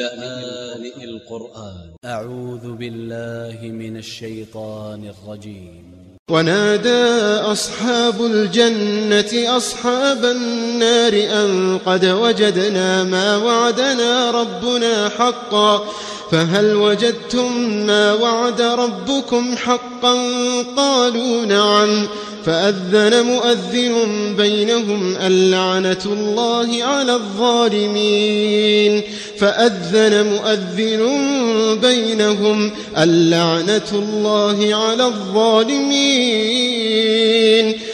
لآن القرآن. أ ع و ذ ب ا ل ل ه من ا ل ش ي ط ا ن ا ل ج ي م ونادى أصحاب الجنة أصحاب النار أن قد وجدنا ما وعدنا ربنا حقا فهل وجدتم ما وعد ربكم حقا؟ قالوا نعم. فأذن مؤذن بينهم اللعنة الله على الظالمين. فأذن مؤذن بينهم اللعنة الله على الظالمين.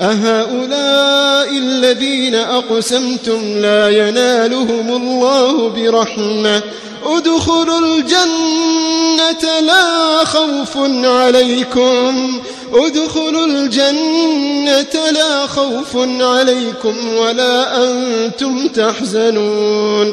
أهؤلاء الذين أقسمتم لا ينالهم الله برحمة. ادخلوا الجنة لا خوف عليكم. ادخلوا الجنة لا خوف عليكم ولا أنتم تحزنون.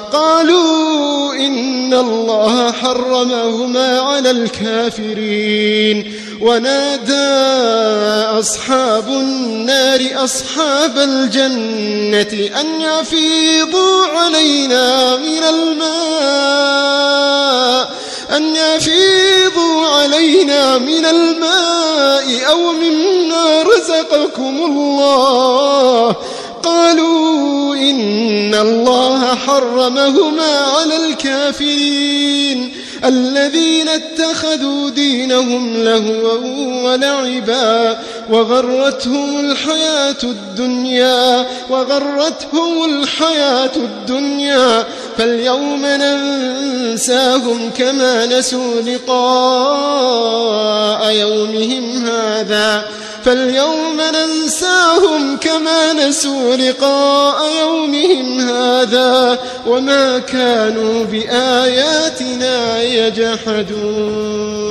قالوا إن الله حرمهما على الكافرين. ونادى أصحاب النار أصحاب الجنة أن يفيضوا علينا من الماء أن يفيضوا علينا من الماء أو مما رزقكم الله. قالوا إن الله حرمهما على الكافرين الذين اتخذوا دينهم لهوا ولعبا وغرتهم الحياة الدنيا وغرتهم الحياة الدنيا فاليوم ننساهم كما نسوا لقاء يومهم هذا فاليوم كما نسوا لقاء يومهم هذا وما كانوا بآياتنا يجحدون.